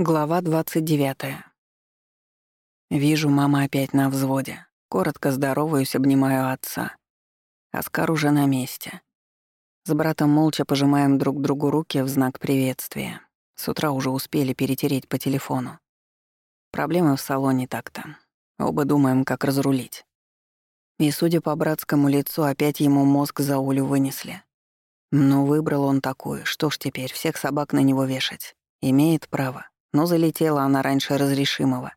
Глава 29. Вижу, мама опять на взводе. Коротко здороваюсь, обнимаю отца. Оскар уже на месте. С братом молча пожимаем друг другу руки в знак приветствия. С утра уже успели перетереть по телефону. Проблемы в салоне так-то. Оба думаем, как разрулить. И, судя по братскому лицу, опять ему мозг за Олю вынесли. Ну, выбрал он такую, что ж теперь, всех собак на него вешать? Имеет право но залетела она раньше разрешимого.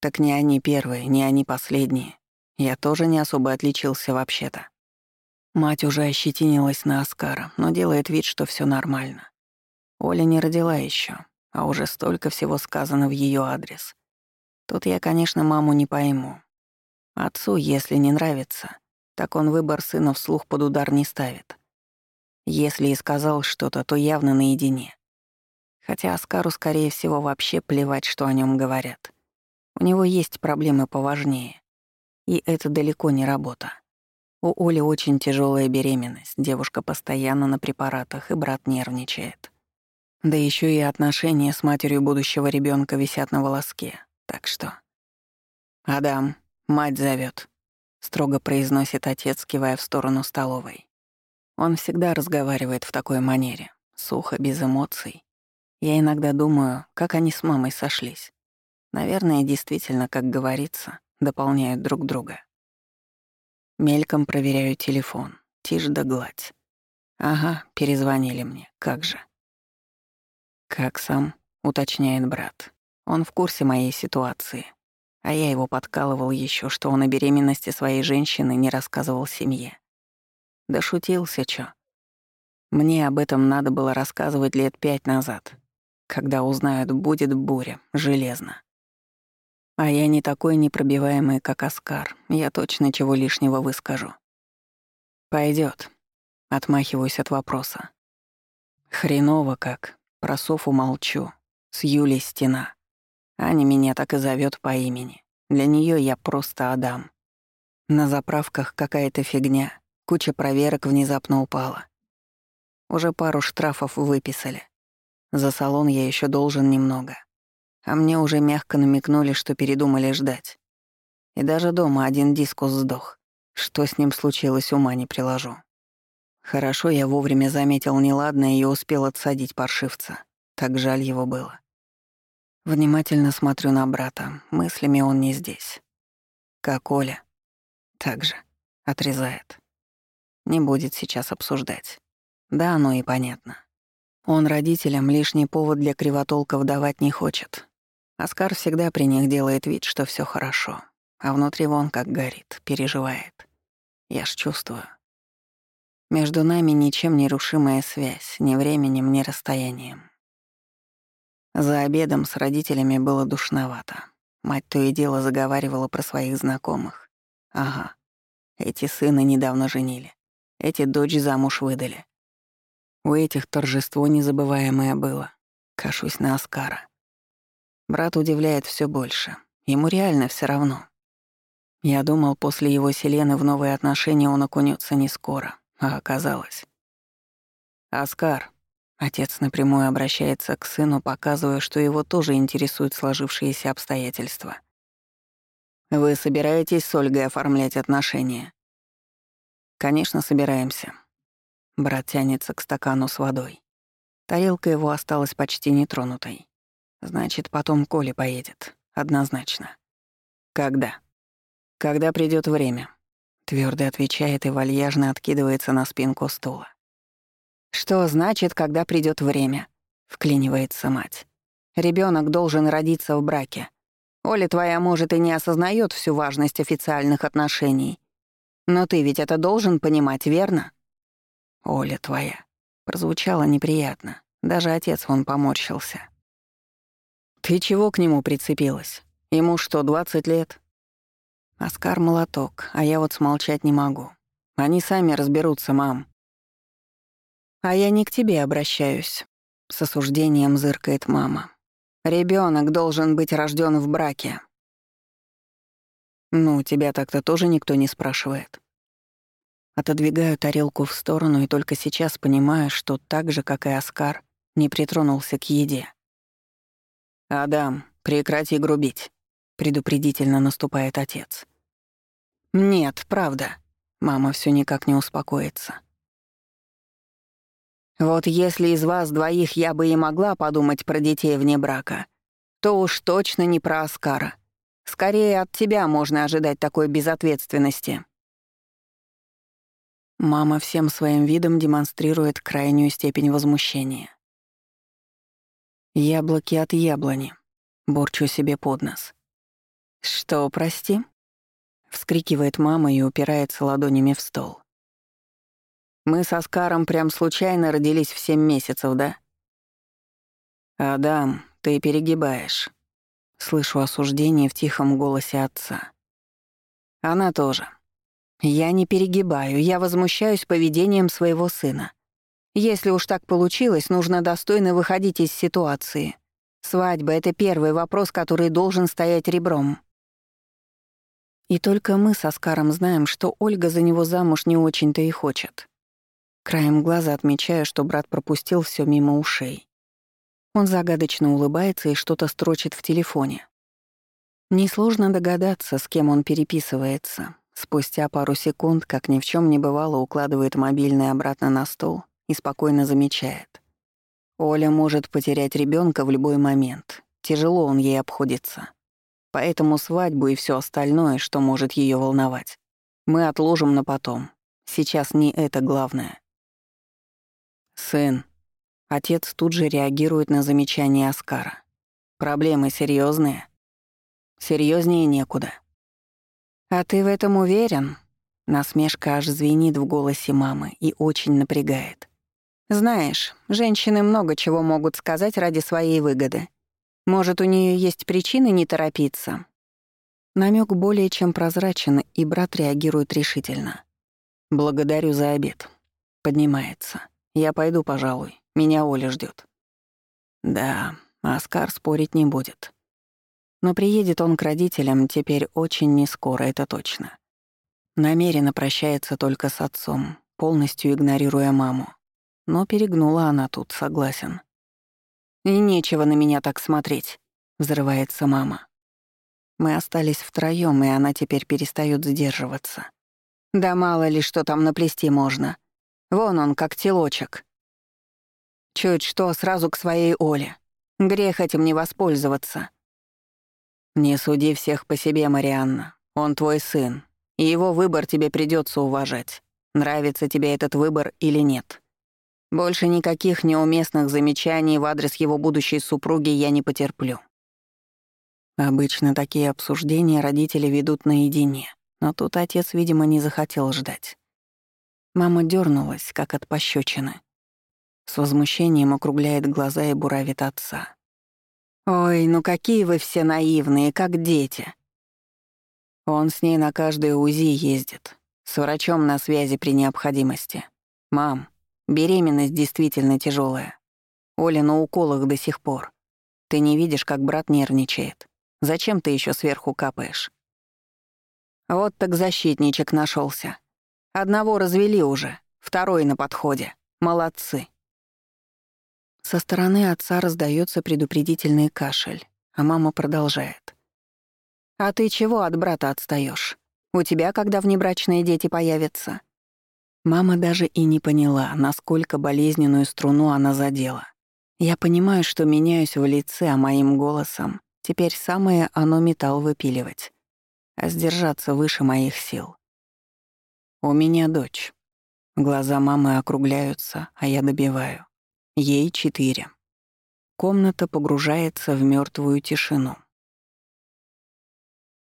Так не они первые, не они последние. Я тоже не особо отличился вообще-то. Мать уже ощетинилась на Оскара, но делает вид, что все нормально. Оля не родила еще, а уже столько всего сказано в ее адрес. Тут я, конечно, маму не пойму. Отцу, если не нравится, так он выбор сына вслух под удар не ставит. Если и сказал что-то, то явно наедине. Хотя Оскару, скорее всего, вообще плевать, что о нем говорят. У него есть проблемы поважнее. И это далеко не работа. У Оли очень тяжелая беременность, девушка постоянно на препаратах, и брат нервничает. Да еще и отношения с матерью будущего ребенка висят на волоске. Так что... «Адам, мать зовет, строго произносит отец, кивая в сторону столовой. Он всегда разговаривает в такой манере, сухо, без эмоций, я иногда думаю, как они с мамой сошлись. Наверное, действительно, как говорится, дополняют друг друга. Мельком проверяю телефон. Тишь да гладь. Ага, перезвонили мне. Как же. Как сам, уточняет брат. Он в курсе моей ситуации. А я его подкалывал еще, что он о беременности своей женщины не рассказывал семье. Да шутился чё. Мне об этом надо было рассказывать лет пять назад, когда узнают, будет буря, железно. А я не такой непробиваемый, как Оскар. Я точно чего лишнего выскажу. Пойдет. Отмахиваюсь от вопроса. Хреново как. Про Софу молчу. С Юлей стена. Аня меня так и зовет по имени. Для нее я просто Адам. На заправках какая-то фигня. Куча проверок внезапно упала. Уже пару штрафов выписали. За салон я еще должен немного. А мне уже мягко намекнули, что передумали ждать. И даже дома один дискус сдох. Что с ним случилось, ума не приложу. Хорошо я вовремя заметил неладное и успел отсадить паршивца. Так жаль его было. Внимательно смотрю на брата. Мыслями он не здесь. Как Оля. Так же. Отрезает. Не будет сейчас обсуждать. Да, оно и понятно. Он родителям лишний повод для кривотолков давать не хочет. Оскар всегда при них делает вид, что все хорошо, а внутри вон как горит, переживает. Я ж чувствую. Между нами ничем не рушимая связь, ни временем, ни расстоянием. За обедом с родителями было душновато. Мать то и дело заговаривала про своих знакомых. Ага, эти сына недавно женили, эти дочь замуж выдали. У этих торжество незабываемое было. Кашусь на Оскара. Брат удивляет все больше. Ему реально все равно. Я думал, после его Селены в новые отношения он окунется не скоро, а оказалось. «Оскар», — отец напрямую обращается к сыну, показывая, что его тоже интересуют сложившиеся обстоятельства. «Вы собираетесь с Ольгой оформлять отношения?» «Конечно, собираемся. Брат тянется к стакану с водой. Тарелка его осталась почти нетронутой. Значит, потом Коля поедет. Однозначно. Когда? Когда придет время. Твердо отвечает и вальяжно откидывается на спинку стула. Что значит, когда придет время? Вклинивается мать. Ребенок должен родиться в браке. Оля твоя, может, и не осознает всю важность официальных отношений. Но ты ведь это должен понимать, верно? Оля твоя. Прозвучало неприятно. Даже отец он поморщился. Ты чего к нему прицепилась? Ему что, 20 лет? Оскар молоток, а я вот смолчать не могу. Они сами разберутся, мам. А я не к тебе обращаюсь. С осуждением зыркает мама. Ребенок должен быть рожден в браке. Ну, тебя так-то тоже никто не спрашивает. Отодвигаю тарелку в сторону и только сейчас понимаю, что так же, как и Оскар, не притронулся к еде. «Адам, прекрати грубить», — предупредительно наступает отец. «Нет, правда». Мама все никак не успокоится. «Вот если из вас двоих я бы и могла подумать про детей вне брака, то уж точно не про Оскара. Скорее, от тебя можно ожидать такой безответственности». Мама всем своим видом демонстрирует крайнюю степень возмущения. «Яблоки от яблони», — борчу себе под нос. «Что, прости?» — вскрикивает мама и упирается ладонями в стол. «Мы со Скаром прям случайно родились в семь месяцев, да?» «Адам, ты перегибаешь», — слышу осуждение в тихом голосе отца. «Она тоже. Я не перегибаю, я возмущаюсь поведением своего сына. Если уж так получилось, нужно достойно выходить из ситуации. Свадьба — это первый вопрос, который должен стоять ребром. И только мы со Скаром знаем, что Ольга за него замуж не очень-то и хочет. Краем глаза отмечаю, что брат пропустил все мимо ушей. Он загадочно улыбается и что-то строчит в телефоне. Несложно догадаться, с кем он переписывается. Спустя пару секунд, как ни в чем не бывало, укладывает мобильный обратно на стол и спокойно замечает. Оля может потерять ребенка в любой момент. Тяжело он ей обходится. Поэтому свадьбу и все остальное, что может ее волновать, мы отложим на потом. Сейчас не это главное. Сын. Отец тут же реагирует на замечание Оскара. Проблемы серьезные. Серьезнее некуда. А ты в этом уверен? Насмешка аж звенит в голосе мамы и очень напрягает. Знаешь, женщины много чего могут сказать ради своей выгоды. Может, у нее есть причины не торопиться? Намек более чем прозрачен, и брат реагирует решительно. «Благодарю за обед». Поднимается. «Я пойду, пожалуй. Меня Оля ждет. Да, Оскар спорить не будет. Но приедет он к родителям теперь очень нескоро, это точно. Намеренно прощается только с отцом, полностью игнорируя маму. Но перегнула она тут, согласен. «И нечего на меня так смотреть», — взрывается мама. Мы остались втроём, и она теперь перестаёт сдерживаться. Да мало ли, что там наплести можно. Вон он, как телочек. Чуть что, сразу к своей Оле. Грех этим не воспользоваться. Не суди всех по себе, Марианна. Он твой сын, и его выбор тебе придется уважать. Нравится тебе этот выбор или нет. Больше никаких неуместных замечаний в адрес его будущей супруги я не потерплю. Обычно такие обсуждения родители ведут наедине, но тут отец, видимо, не захотел ждать. Мама дернулась, как от пощечины. С возмущением округляет глаза и буравит отца. «Ой, ну какие вы все наивные, как дети!» Он с ней на каждое УЗИ ездит, с врачом на связи при необходимости. «Мам, Беременность действительно тяжелая. Оля на уколах до сих пор. Ты не видишь, как брат нервничает. Зачем ты еще сверху капаешь? Вот так защитничек нашелся. Одного развели уже, второй на подходе. Молодцы. Со стороны отца раздается предупредительный кашель, а мама продолжает. «А ты чего от брата отстаешь? У тебя когда внебрачные дети появятся?» Мама даже и не поняла, насколько болезненную струну она задела. Я понимаю, что меняюсь в лице, а моим голосом теперь самое оно металл выпиливать, а сдержаться выше моих сил. У меня дочь. Глаза мамы округляются, а я добиваю. Ей четыре. Комната погружается в мертвую тишину.